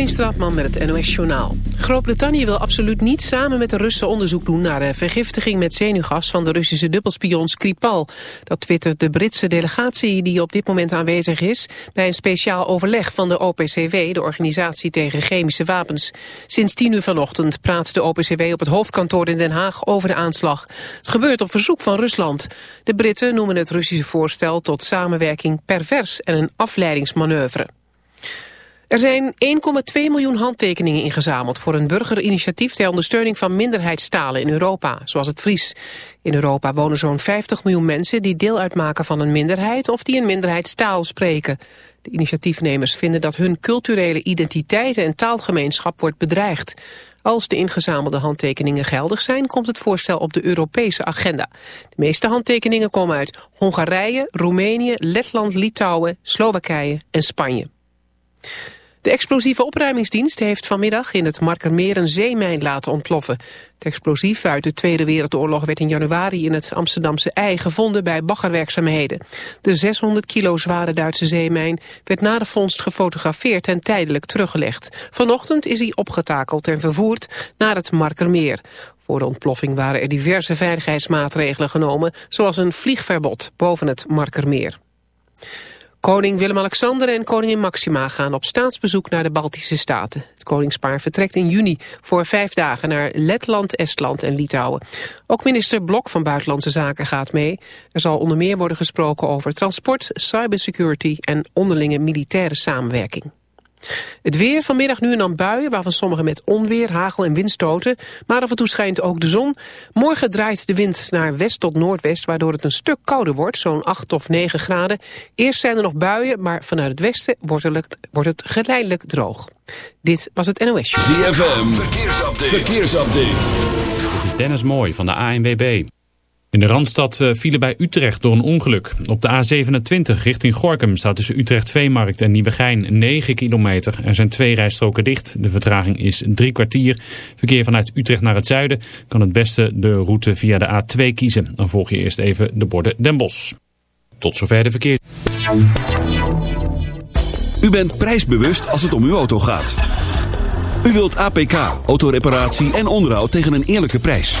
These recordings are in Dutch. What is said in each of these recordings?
Katrien Straatman met het NOS-journaal. Groot-Brittannië wil absoluut niet samen met de Russen onderzoek doen... naar de vergiftiging met zenuwgas van de Russische dubbelspion Skripal. Dat twittert de Britse delegatie die op dit moment aanwezig is... bij een speciaal overleg van de OPCW, de Organisatie tegen Chemische Wapens. Sinds tien uur vanochtend praat de OPCW op het hoofdkantoor in Den Haag over de aanslag. Het gebeurt op verzoek van Rusland. De Britten noemen het Russische voorstel tot samenwerking pervers en een afleidingsmanoeuvre. Er zijn 1,2 miljoen handtekeningen ingezameld voor een burgerinitiatief ter ondersteuning van minderheidstalen in Europa, zoals het Fries. In Europa wonen zo'n 50 miljoen mensen die deel uitmaken van een minderheid of die een minderheidstaal spreken. De initiatiefnemers vinden dat hun culturele identiteit en taalgemeenschap wordt bedreigd. Als de ingezamelde handtekeningen geldig zijn, komt het voorstel op de Europese agenda. De meeste handtekeningen komen uit Hongarije, Roemenië, Letland, Litouwen, Slowakije en Spanje. De explosieve opruimingsdienst heeft vanmiddag in het Markermeer een zeemijn laten ontploffen. Het explosief uit de Tweede Wereldoorlog werd in januari in het Amsterdamse ei gevonden bij baggerwerkzaamheden. De 600 kilo zware Duitse zeemijn werd na de vondst gefotografeerd en tijdelijk teruggelegd. Vanochtend is hij opgetakeld en vervoerd naar het Markermeer. Voor de ontploffing waren er diverse veiligheidsmaatregelen genomen, zoals een vliegverbod boven het Markermeer. Koning Willem-Alexander en koningin Maxima gaan op staatsbezoek naar de Baltische Staten. Het koningspaar vertrekt in juni voor vijf dagen naar Letland, Estland en Litouwen. Ook minister Blok van Buitenlandse Zaken gaat mee. Er zal onder meer worden gesproken over transport, cybersecurity en onderlinge militaire samenwerking. Het weer, vanmiddag nu en dan buien, waarvan sommige met onweer, hagel en windstoten. Maar af en toe schijnt ook de zon. Morgen draait de wind naar west tot noordwest, waardoor het een stuk kouder wordt, zo'n 8 of 9 graden. Eerst zijn er nog buien, maar vanuit het westen wordt het, wordt het geleidelijk droog. Dit was het NOS. ZFM, verkeersupdate. verkeersupdate. Dit is Dennis Mooi van de ANWB. In de Randstad vielen bij Utrecht door een ongeluk. Op de A27 richting Gorkum staat tussen Utrecht Veemarkt en Nieuwegein 9 kilometer. Er zijn twee rijstroken dicht. De vertraging is drie kwartier. Verkeer vanuit Utrecht naar het zuiden kan het beste de route via de A2 kiezen. Dan volg je eerst even de borden Den Bosch. Tot zover de verkeer. U bent prijsbewust als het om uw auto gaat. U wilt APK, autoreparatie en onderhoud tegen een eerlijke prijs.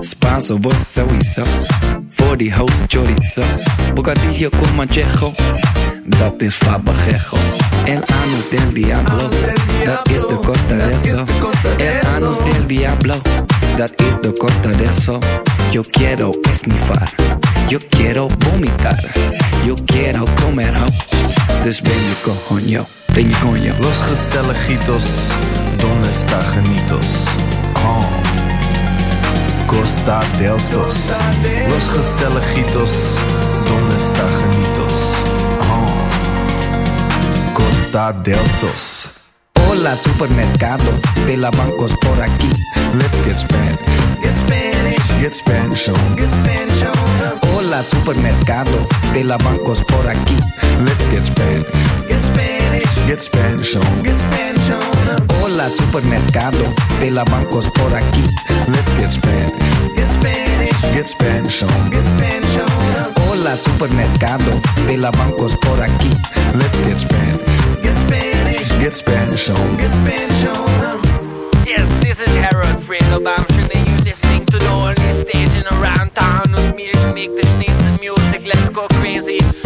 Spanso. Voor die host chorizo. Bocadillo con manchejo. Dat is fabajejo. El anus del diablo. Dat is de costa de eso. El anus del diablo. Dat is de costa de eso. Yo quiero esnifar. Yo quiero vomitar. Yo quiero comer ho. Dus ben je coño. Ben je coño. Los gezelligitos, donde está genitos? Oh. Costa del Sos. Los gezelligitos, donde está genitos? Oh. Costa del Sos. Hola supermercado, de la bancos por aquí. Let's get Spanish. Get Spanish, Get Spanish on. get Spanish on. Hola supermercado, de la bancos por aquí. Let's get Spanish. Get Spanish, Get Spanish on. get Spanish on 'em. Hola supermercado, de la bancos por aquí. Let's get Spanish. Get Spanish, Get Spanish on. get Spanish on 'em. Hola supermercado, de la bancos por aquí. Let's get Spanish. Get Spanish, Get Spanish on. get Spanish on 'em. Yes, this is Harold Friedelbaum. Should they you listening to the only station around town with me to make the sneeze the music? Let's go crazy.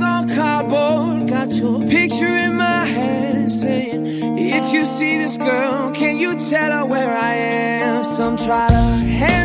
see this girl, can you tell her where I am? Some try to help.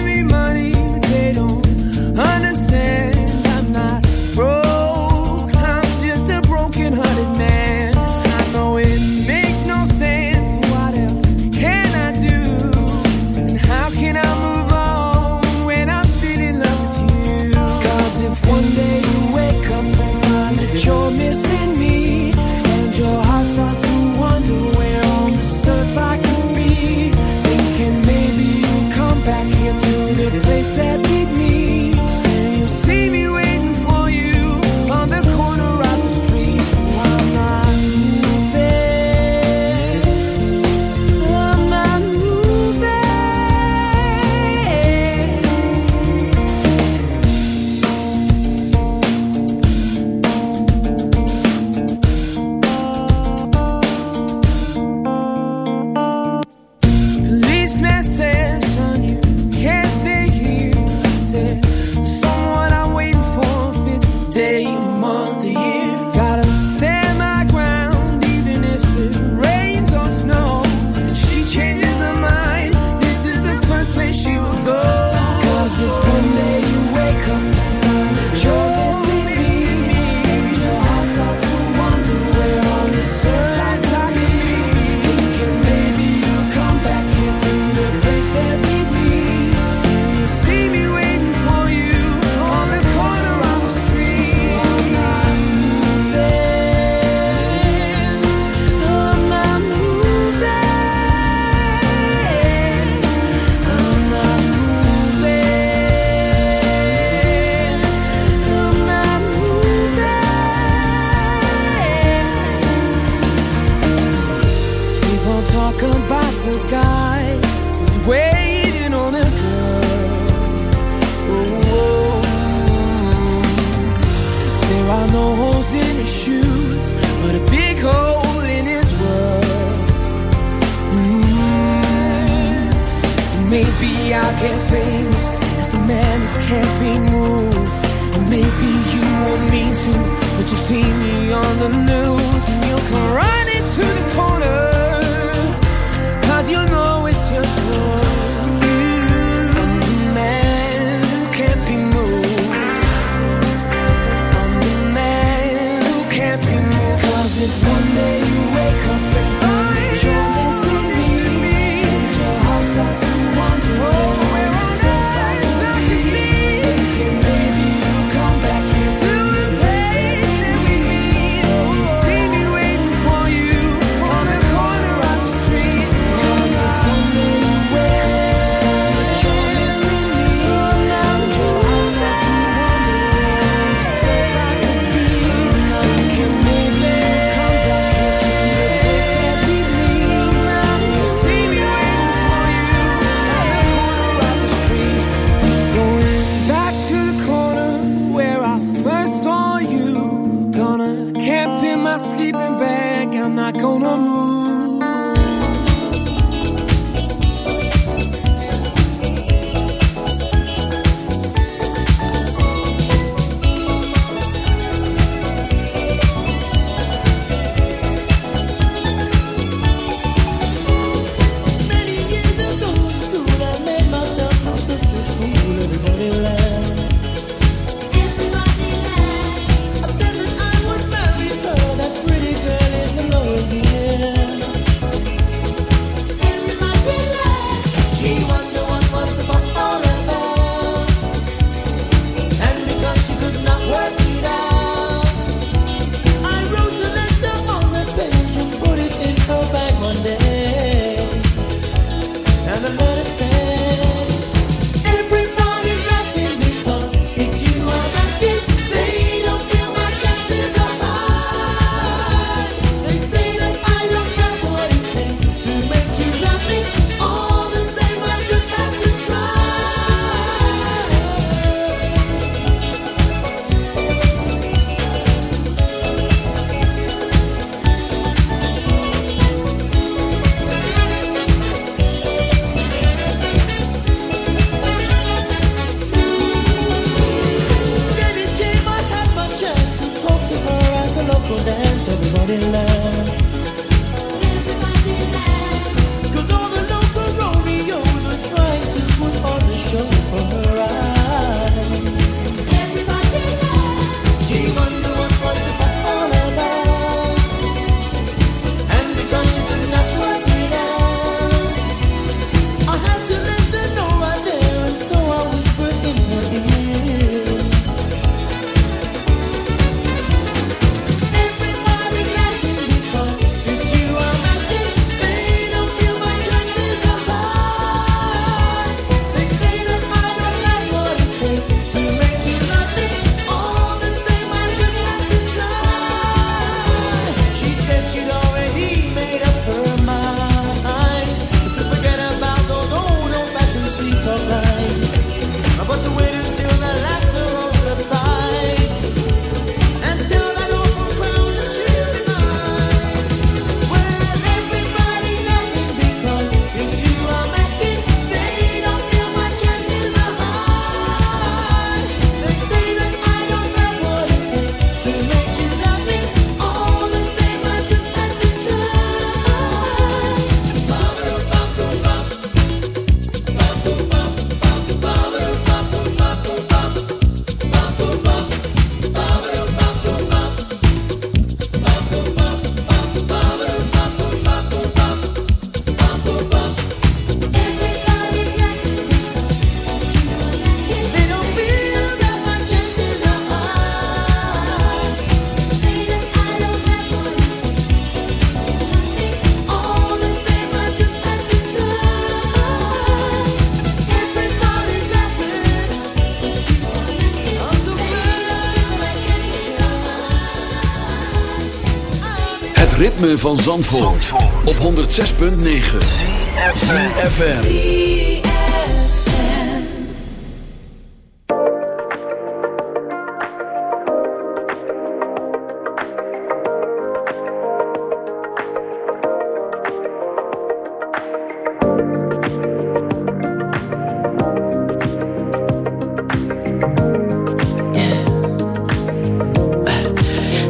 ritme van Zandvoort, Zandvoort. op 106.9 CFFM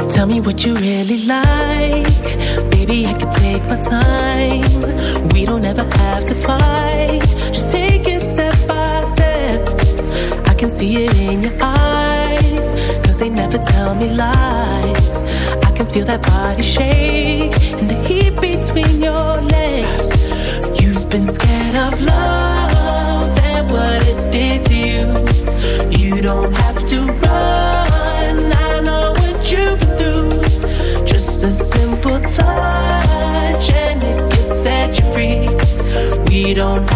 Tell me what you really like. take my time. We don't ever have to fight. Just take it step by step. I can see it in your eyes. Cause they never tell me lies. I can feel that body shake. And the don't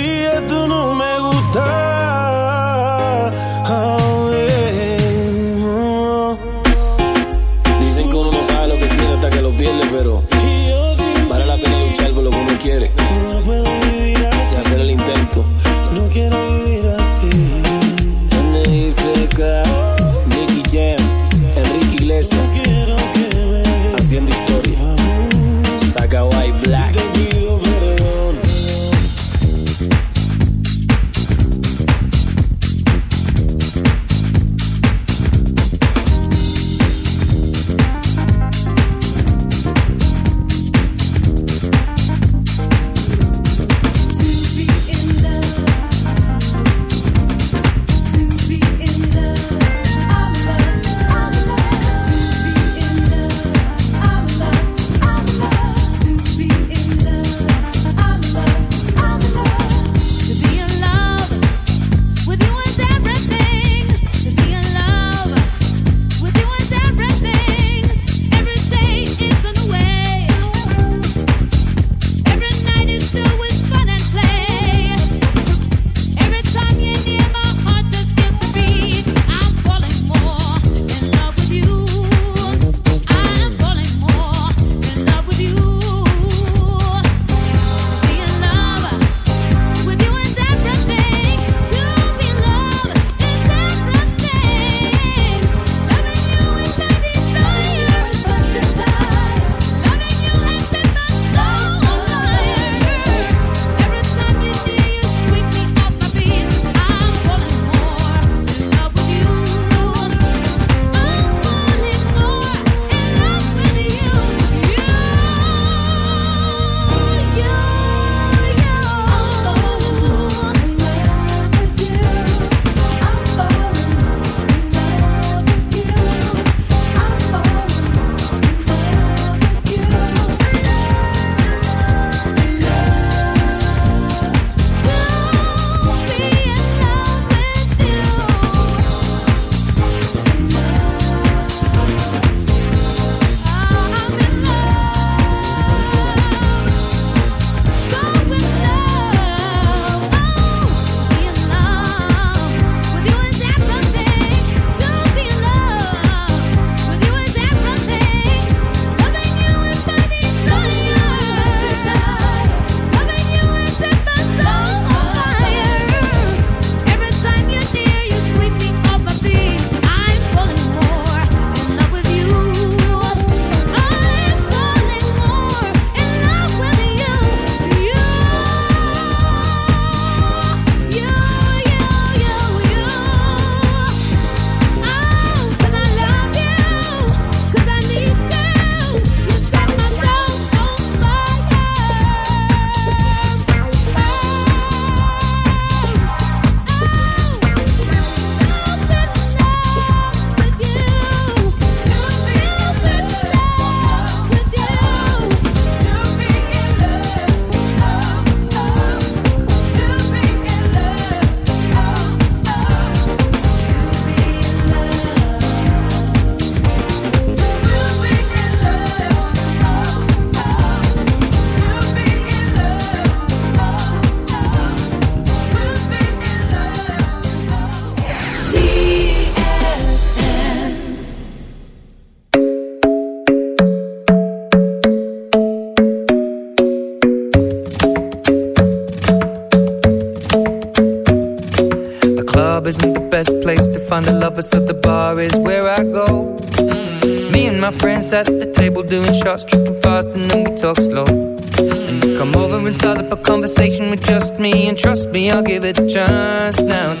shots, tripping fast, and then we talk slow. And come over and start up a conversation with just me, and trust me, I'll give it a chance now